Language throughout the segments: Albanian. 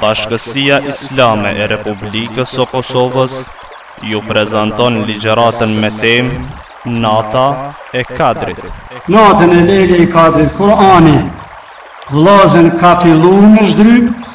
Bashkësia Islame e Republikës së Kosovës ju prezanton ligjëratën me temë Nata e Kadrit. Natën e Lejle i Kadrit Kur'ani vëllazën ka fillu me zhdryp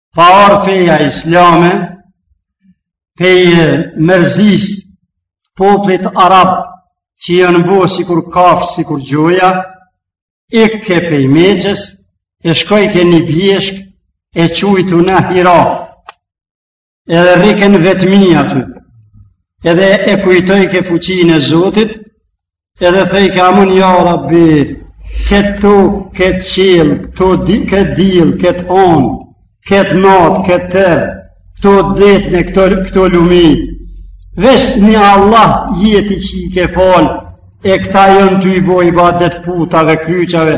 pa ardh feja islame, pej mërzisë popllit arab që janë bo sikur kafshë, sikur gjoja, ikke pej Meqes, e shkojke një bjeshkë, e qujtun Hira, edhe rrike n'vetmi aty, edhe e kujtojke fuqinë e Zotit, Edhe thojke aman ja Rabbi, këtë tokë, këtë qill, këtë dill, këtë honë, këtë natë, këtë terr, këto detne, këto lumi. Veç një Allah je ti që i ke falë, e këta jonë tu i bo ibadet putave, kryqave,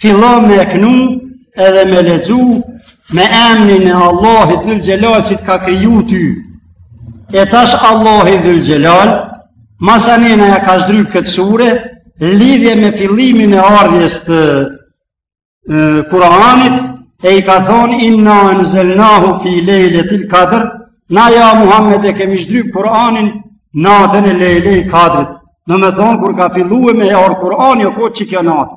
Fillo me e kënu edhe me lexu me emnin e Allahit dhul xhelal që të ka kriju ty. E tash Allahi dhul xhelal, masanena ja ka zhdryp këtë sure, lidhje me fillimin e ardhjes të Kur'anit, e i ka thonë inna enzelnahu fi lejletil kadr, na ja Muhammed e kemi zhdryp Kur'anin natën e lejle i kadrit. Domethonë, kur ka fillue me ardh Kur'ani, o ko qikjo natë.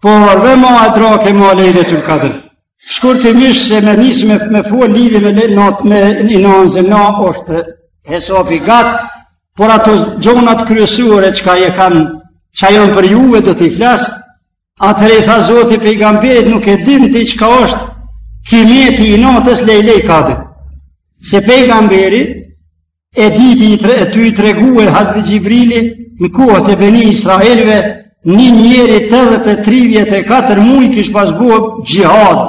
Por dhe ma edrake ma lejletul kadr. Shkurtimisht se me nisë me, me fol lidhje me, me, me inna enzelna është hesapi gatë, por ato gjonat kryesore çka je kanë, çka janë për juve do t'i flas, atëherë i tha zoti pejgamberit nuk e din ti çka është kimeti i natës lejle i kadr. Se pejgamberi, E diti e tu i tregue Hazreti Xhibrili në kohët e Beni Israelve, një njeri tetëdhet e tri vjet e katër muj kish pas bo xhihad,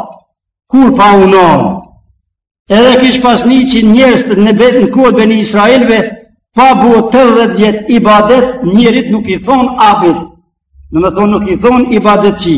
kurr pa u nalë. Edhe kish pas një që njerës të në betë në kohët Beni Israelve, pa bo tetëdhet vjet ibadet, njerit nuk i thonë abid, domethonë nuk i thonë ibadetçi.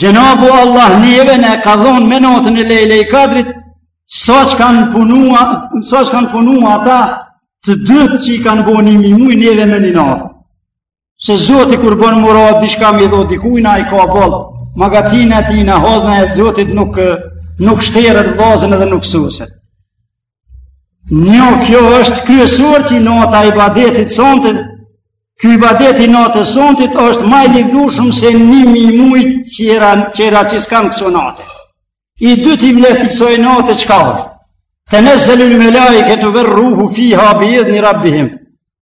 Xhenabu Allah neve na ka dhonë me natën e lejle i kadrit, sa që kanë punua, sa që kanë punua ata tetëdhetë që i kanë bo një mi muj neve me një natë. Se zoti kur bon murat diçka me i dhon dikujna ai ka boll, magacina e tina hazna e zotit nuk, nuk shteret vllazën edhe nuk soset. Njo, kjo është kryesore që nata e ibadetit sontit, ky ibadeti natës sontit është ma i livdushëm se një mi muj tjera, tjera që s'kanë këso nate. I dyti vleft i kësaj nate çka është. Tenezzelul melaiketu verr-ruhu fiha bi idhni rabbihim.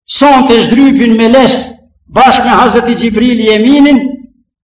Sonte zhdrypin meleqt bashkë me Hazreti Xhibrili Eminin,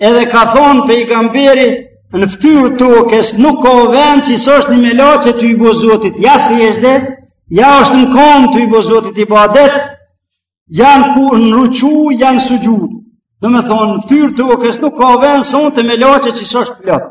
Edhe ka thonë pejgamberi në ftyrë të tokës, nuk ka vend që s'është një melaqe tu i bo zotit, ja sexhde, ja është në komë tu i bo zotit ibadet, ja në ruku, ja në suxhud. Domethonë, në ftyrë të tokës, nuk ka vend sonte melaqe që s'është plot.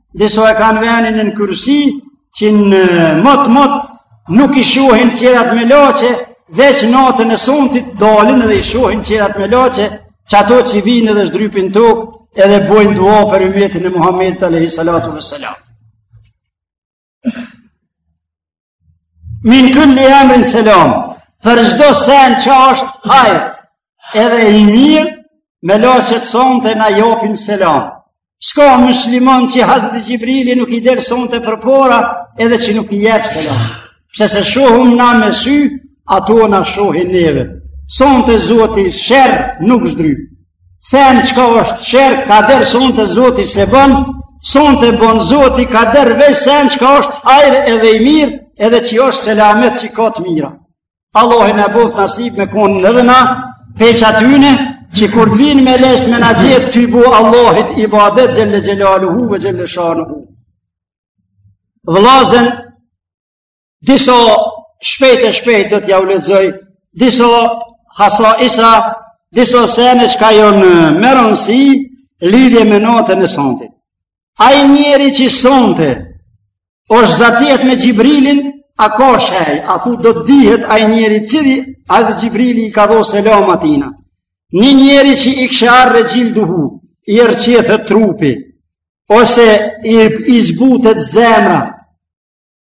Disa e kanë venin nën kyrsi, që në mot mot nuk i shohin qerat melaqe, veç natën e sontit dalin dhe i shohin qerat melaqe, qato që vinë dhe zhdrypin tokë, edhe bojnë dua për ymetin e Muhammedit alejhi salatu ve selam. Min kulli emrin selam, për çdo sen që është hajr, edhe i mirë, melaqet sonte na japin selam. S'ka muslimon që Hazreti Xhibrili nuk i del sonte përpara, edhe që nuk i jep selam. Pse s'e shohum na me sy, ato na shohin neve. Sonte Zoti sherr nuk zhdryp. Sen çka është sherr, kadër sonte zoti s'e bon, sonte bon zoti, kadër veç sen çka është hajr edhe i mirë, edhe që është selamet që ka të mira. Allahi na bëftë nasip me konë edhe na, pej qatyne, që kur të vinë meleqtë me na gjetë, tu i bo Allahit ibadet xhelle xhelaluhu ve xhelle shanuhu. Vllazën, Disa shpejt e shpejt do t'ja u lexoj, disa hasaisa, disa sene çka janë me ronësi, lidhje me natën e sontit. Ai njeri që sonte, është zatjet me Xhibrilin, a ka shej, a ku do të dihet ai njeri cili, hazret Xhibrili i ka dhonë selam atina. Një njeri që ikshearre xhilduhu, i rrëqethet trupi, ose i, i zbutët zemra,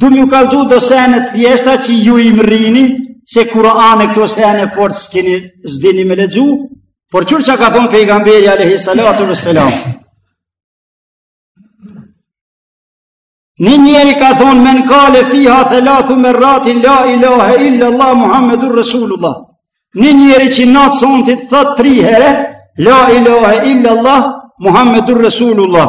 Du m'ju kallzu do sene të thjeshta që ju i mrrini, se Kur'an e këto sene fort s'kini s'dini me lexu, por kqyr çka ka thonë pejgamberi Alejhi Salatu ve Selam. Një njeri ka thonë men kale fiha thelathe merratin la ilahe illa Allah Muhammedur Resulullah. Një njeri që natë sonte thotë tri herë, la ilahe illa Allah Muhammedur Resulullah.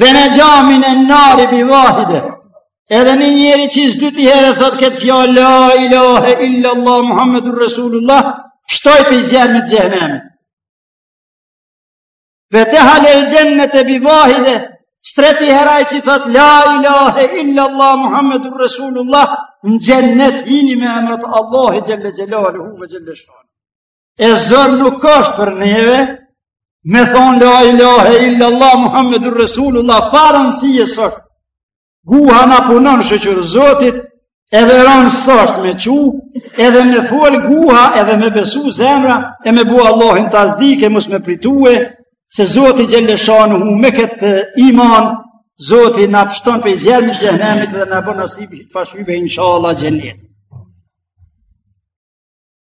ve nexha minen nari bi vahide, edhe një njeri që së dyti herë thot këtë fjalë, la ilahe illa Allah, Muhammedur Resulullah, pshton prej zjarrit xhehnem. Ve dehalel xhennete bi vahide, së treti hera që thot, la ilahe illa Allah, Muhammedur Resulullah, në xhennet hini me emër të Allahit xhelle xhelaluhu ve xhelle shanuhu. e zor nuk është për neve, me thonë la ilahe illa Allah, Muhammedur Resulullah, po rënsije s'është, guha na punon shyqyr zotit, edhe rënë s'është me çu, edhe me folë guha, edhe me besu zemra, e me bo Allahin tasdik, e mos me pritue, se zoti xhel-le shanuhu me këtë iman, zoti na pshton prej zjermit xhehnemit dhe na bën nasib pa shybe, inshallah, xhennet.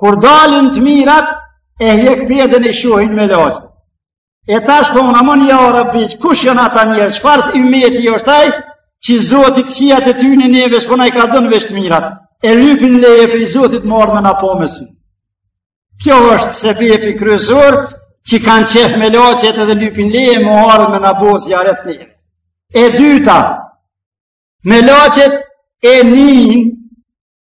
Kur dalin të mirat, e hjek perden e i shohin melaqe. E tash thonë, amon ja rabbi, kush janë ata njerëz, çfarë ymeti është ai, që zoti këqijat e tyne neve s'po na i ka dhënë veç të mirat, e lypin leje prej zotit m'ardh me na po me sy. Kjo është sebepi kryesor, që kanë qef melaqet edhe lypin leje, m'ardh me na bo zijaret neve. E dyta, melaqet e ninë,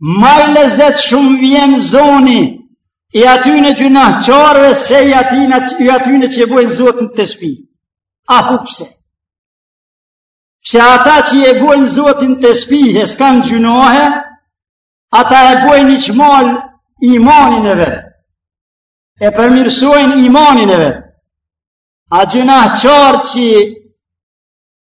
Ma i lezetshëm u vjen zoni i atyne gjynahqarëve se i atyne që e bojnë zotin tesbih. A hu pse. Pse ata që e bojnë zotin tesbih, e s'kanë gjynohe, ata e bojnë ikmal imanin e vet. E përmirësojnë imanin e vet. A gjynahqari që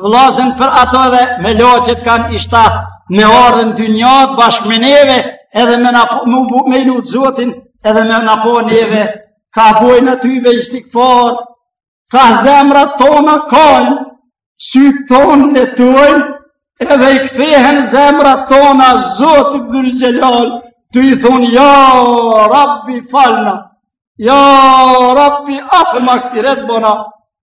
Vllazën për ato edhe melaqet kanë ishtah me ardh në dynjat bashkë me neve edhe me, na, me, me e lut zotin edhe me na po neve kah bojna tevbe istigfar kah zemrat tona kajnë sytë tonë lotojnë edhe i kthehen zemrat tona zotit dhul xhelalit i thonë ja rabbi falna ja rabbi af e magfiret bona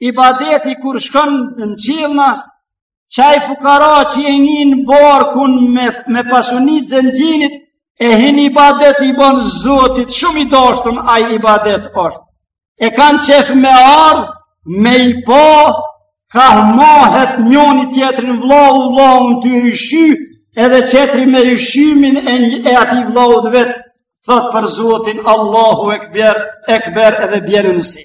ibadeti kur shkon në qillna, qaj fukara që e ngin barkun me, me pasunitë e zengjinit, e hin ibadet i bon zotit, shumë i dashtun ai ibadet është. E kanë qef me ardhë, me i po, kah mahet njoni tjetrin vllau vllaun tuj e ushqy, edhe tjetri me ushqimin e atij vllaut të vet, thot për zotin Allahu ekber edhe bjen në si.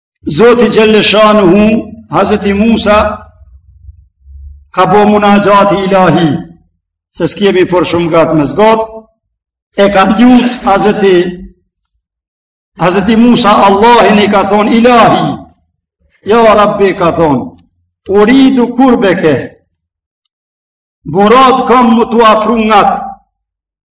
Zoti xhel-le shanuhu, Hazreti Musa, ka bo munaxhat ilahi, se s'kemi për shumë gatë me zgat, e ka lut Hazreti, Hazreti Musa Allahin i ka thonë ilahi, ja rabbi ka thonë, uridu kurbeke, murad kam me t'u afru ngat,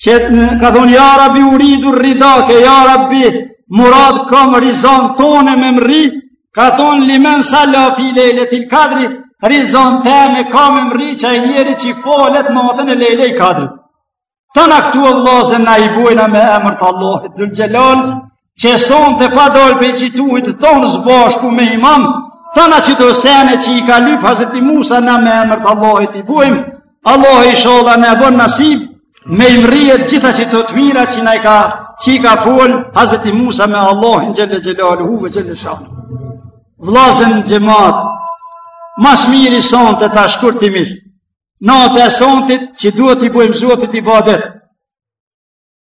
Qetë në ka thonë, ja rabi uridu ridake, ja rabi murad kam rizan tone me mrri, ka thonë limen salla fi lejletil kadri, rizan teme ka me mrri, qaj njeri që i falet natën e lejlei kadrit. Tana këto vllazën na i bojna me emër të Allahit, dhul xhelal, Që sonte pa dalë pej qetuhit të tonë së bashku me imam, tana qëto sene që i ka lypë Hazreti Musa na me emër të Allahit i bojmë, Allahi ishalla na bon nasib, me i mrrijt gjitha qëto të mira që i ka, që i ka folë Hazreti Musa me Allahin xhel-le xhelaluhu ve xhel-le shanuhu. Vllazën xhemat, ma s'miri sonte ta shkurtimisht, natë e sontit që duhet t'i bojmë zotit ibadet,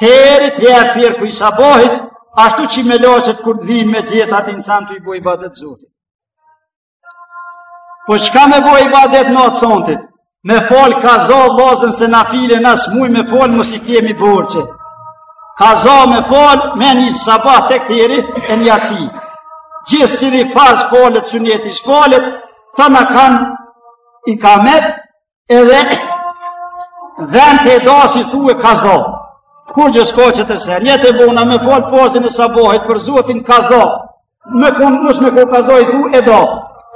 Teri të jet ferku i sabahit, ashtu që melaqet kur të vinë me gjetë atë insan tu i bo ibadet zotit. Po çka me bo ibadet natë sontit? Me falë kaza vllazën se nafile na s'mujm me falë masi kemi borxhe. Kaza me falë me një sabah tek teri e një jaci. Gjithsi një farz falet, syneti s'falet, tana kanë ikamet, Edhe vend të edasë thue kaza. Kurgjë s'ka qetër sen, nijet e bona me falë farzin e sabahit për zotin kaza. Me kon, mos me kon kaza i thu eda.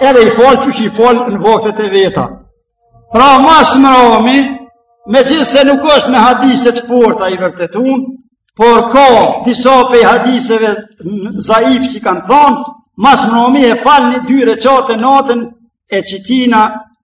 Edhe i falë qysh i falë në vaktet e veta. Pra ma s'mrami, megjithëse nuk është me hadise të forta i vërtetun, por ka disa pe hadiseve zaif që kanë thonë, ma s'mrami e falë një dy reqate natën e qitina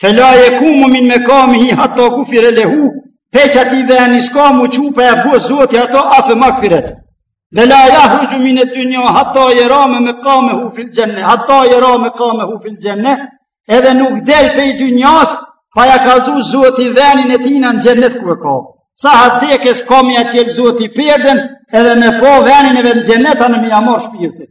Fe la jekumu min mekamihi hatta gufire lehu, pej qatij veni s'ka mu çu pa ja bo zoti atë af e makfiret. Ve la jahruxhu mined dunja hatta jera mekamehu fil xhenne, hatta jera mekamehu fil xhenne, edhe nuk del pej dynjas, pa ja kallzu zoti venin e tina në xhennet ku e ka. Sahat dekës ka me ia çelë zoti perden, edhe me pa venin e vetë në xhennet ani m'ia marr shpirtin.